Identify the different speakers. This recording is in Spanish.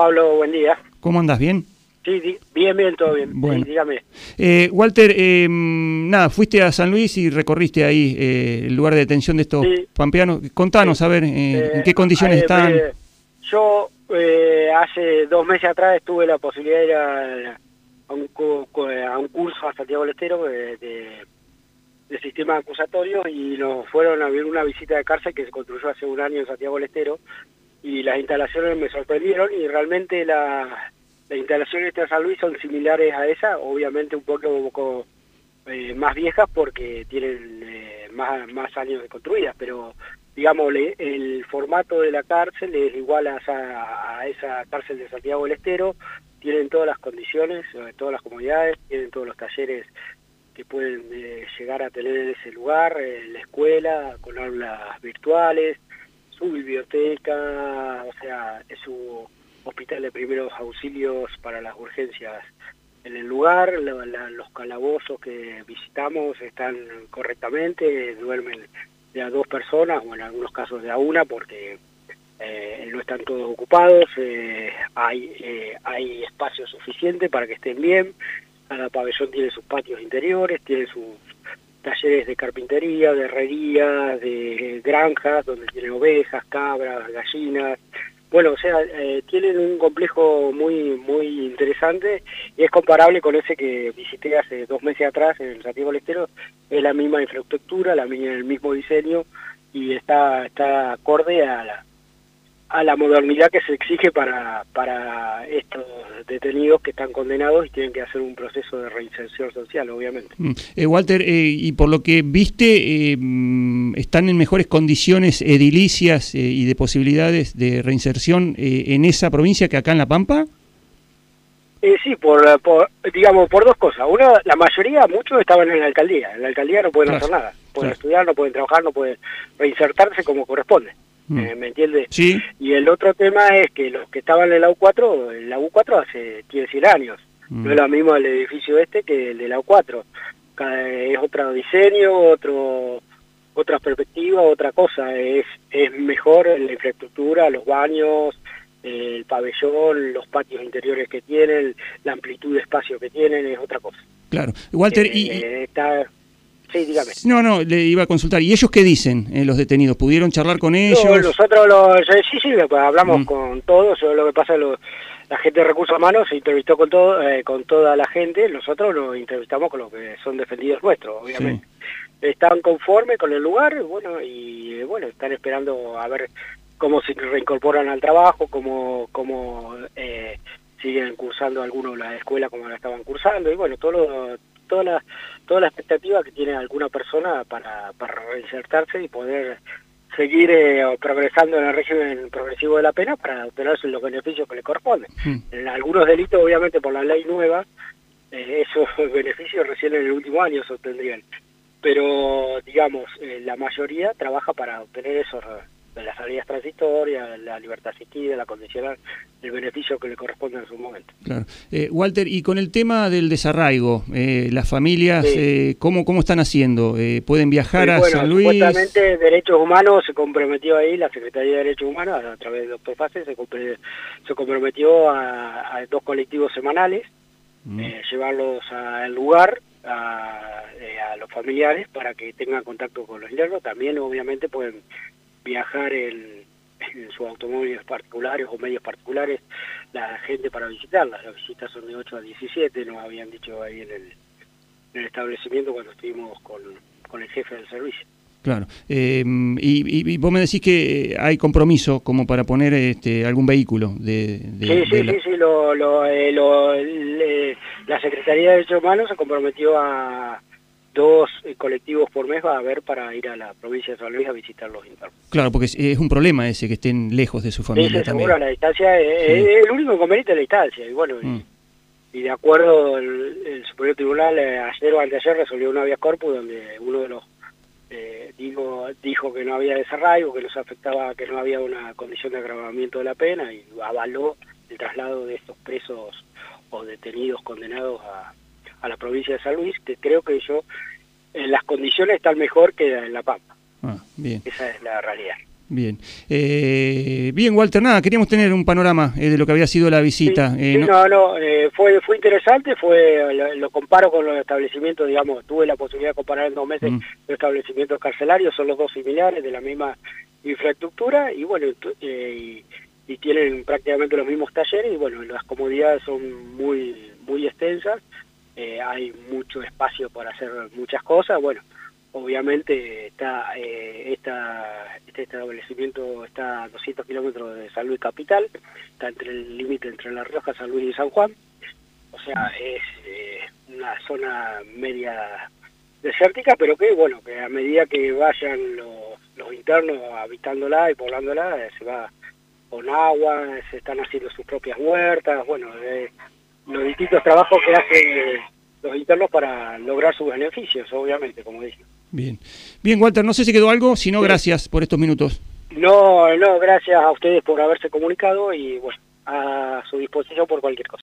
Speaker 1: Pablo, buen día.
Speaker 2: ¿Cómo andas? ¿Bien?
Speaker 1: Sí, bien, bien, todo bien.
Speaker 2: Bueno.
Speaker 1: dígame.
Speaker 2: Eh, Walter, eh, nada, fuiste a San Luis y recorriste ahí eh, el lugar de detención de estos pampeanos. Contanos, a ver, en qué condiciones están.
Speaker 1: yo hace dos meses atrás tuve la posibilidad de ir a, un, a un, curso a Santiago del Estero de, de, sistema acusatorio y nos fueron a ver una visita de cárcel que se construyó hace un año en Santiago del Estero y las instalaciones me sorprendieron y realmente la las instalaciones de San Luis son similares a esa, obviamente un poco, eh, más viejas porque tienen eh, más, más años de construidas, pero digamos el formato de la cárcel es igual a esa, a esa cárcel de Santiago del Estero, tienen todas las condiciones, eh, todas las comodidades, tienen todos los talleres que pueden llegar a tener en ese lugar, la escuela con aulas virtuales, su biblioteca, o sea, es su hospital de primeros auxilios para las urgencias en el lugar, los calabozos que visitamos están correctamente, duermen de a dos personas o en algunos casos de a una porque eh, no están todos ocupados, eh, hay, eh, hay espacio suficiente para que estén bien, cada pabellón tiene sus patios interiores, tiene sus talleres de carpintería, de herrería, de granjas, donde tienen ovejas, cabras, gallinas, bueno, o sea, eh, tienen un complejo muy muy interesante y es comparable con ese que visité hace dos meses atrás en el Santiago del Estero. Es la misma infraestructura, la, el mismo diseño y está, está acorde a la, a la modernidad que se exige para, para estos detenidos que están condenados y tienen que hacer un proceso de reinserción social, obviamente.
Speaker 2: Mm. Eh, Walter, eh, y por lo que viste, eh, mm, ¿están en mejores condiciones edilicias y de posibilidades de reinserción en esa provincia que acá en La Pampa?
Speaker 1: sí, por, digamos, por dos cosas. Una, la mayoría, muchos estaban en la alcaldía. En la alcaldía no pueden hacer nada. Pueden estudiar, no pueden trabajar, no pueden reinsertarse como corresponde. Mm. Eh, ¿me entiendes?
Speaker 2: Sí.
Speaker 1: Y el otro tema es que los que estaban en la U4, en la U4 hace 10 años, mm. no es lo mismo el edificio este que el de la U4, es otro diseño, otro otra perspectiva, otra cosa, es, es mejor la infraestructura, los baños, el pabellón, los patios interiores que tienen, la amplitud de espacio que tienen, es otra cosa.
Speaker 2: Claro. Walter, y...
Speaker 1: Eh, está, Sí, dígame.
Speaker 2: No, no, le iba a consultar. ¿Y ellos qué dicen, eh, los detenidos? ¿Pudieron charlar con ellos?
Speaker 1: nosotros, los, sí, sí, pues, hablamos mm. con todos. Lo que pasa es la gente de recursos humanos se entrevistó con todo, eh, con toda la gente. Nosotros nos entrevistamos con los que son defendidos nuestros, obviamente. Están conformes con el lugar, bueno, y bueno, están esperando a ver cómo se reincorporan al trabajo, cómo, cómo eh, siguen cursando algunos la escuela como la estaban cursando, y bueno, todo lo toda la, toda la expectativa que tiene alguna persona para, para reinsertarse y poder seguir eh, progresando en el régimen progresivo de la pena para obtener los beneficios que le corresponden. Hmm. En algunos delitos, obviamente, por la ley nueva, eh, esos beneficios recién en el último año se obtendrían. Pero, digamos, eh, la mayoría trabaja para obtener esos de las salidas transitorias, la libertad asistida, la condicional, el beneficio que le corresponde en su momento.
Speaker 2: Claro. Eh, Walter, y con el tema del desarraigo, eh, las familias, eh, ¿cómo, ¿cómo están haciendo? Eh, ¿Pueden viajar a San Luis?
Speaker 1: Supuestamente Derechos Humanos se comprometió ahí, la Secretaría de Derechos Humanos, a través del doctor Fase, se, se comprometió a, dos colectivos semanales, mm. llevarlos al lugar, a, a, los familiares para que tengan contacto con los internos. También, obviamente, pueden viajar en, sus automóviles particulares o medios particulares la gente para visitarlas. Las visitas son de 8 a 17, nos habían dicho ahí en el, en el establecimiento cuando estuvimos con, con el jefe del servicio.
Speaker 2: Claro. Eh, y, vos me decís que hay compromiso como para poner este, algún vehículo de...
Speaker 1: sí, sí, sí, sí, lo, lo, eh, lo, la Secretaría de Derechos Humanos se comprometió a, dos eh, colectivos por mes va a haber para ir a la provincia de San Luis a visitar los internos.
Speaker 2: Claro, porque es, un problema ese, que estén lejos de su familia
Speaker 1: sí, la distancia, es, el único inconveniente de la distancia, y bueno, y, mm. de acuerdo el, Superior Tribunal eh, ayer o anteayer resolvió un habeas corpus donde uno de los eh, digo, dijo que no había desarraigo, que no se afectaba, que no había una condición de agravamiento de la pena y avaló el traslado de estos presos o detenidos condenados a a la provincia de San Luis, que creo que yo, en las condiciones están mejor que en La Pampa.
Speaker 2: Ah, bien.
Speaker 1: Esa es la realidad.
Speaker 2: Bien. Eh, bien, Walter, nada, queríamos tener un panorama eh, de lo que había sido la visita.
Speaker 1: Eh, no, no, fue, fue interesante, fue lo, comparo con los establecimientos, digamos, tuve la posibilidad de comparar en dos meses mm. los establecimientos carcelarios, son los dos similares, de la misma infraestructura, y bueno, y, tienen prácticamente los mismos talleres, y bueno, las comodidades son muy, muy extensas, hay mucho espacio para hacer muchas cosas, bueno, obviamente está eh, este establecimiento está a 200 kilómetros de San Luis Capital, está entre el límite entre La Rioja, San Luis y San Juan, o sea, es eh, una zona media desértica, pero que bueno, que a medida que vayan los, internos habitándola y poblándola, eh, se va con agua, se están haciendo sus propias huertas, bueno, los distintos trabajos que hacen los internos para lograr sus beneficios, obviamente, como dije.
Speaker 2: Bien. Bien, Walter, no sé si quedó algo, si no, gracias por estos minutos.
Speaker 1: No, no, gracias a ustedes por haberse comunicado y bueno, a su disposición por cualquier cosa.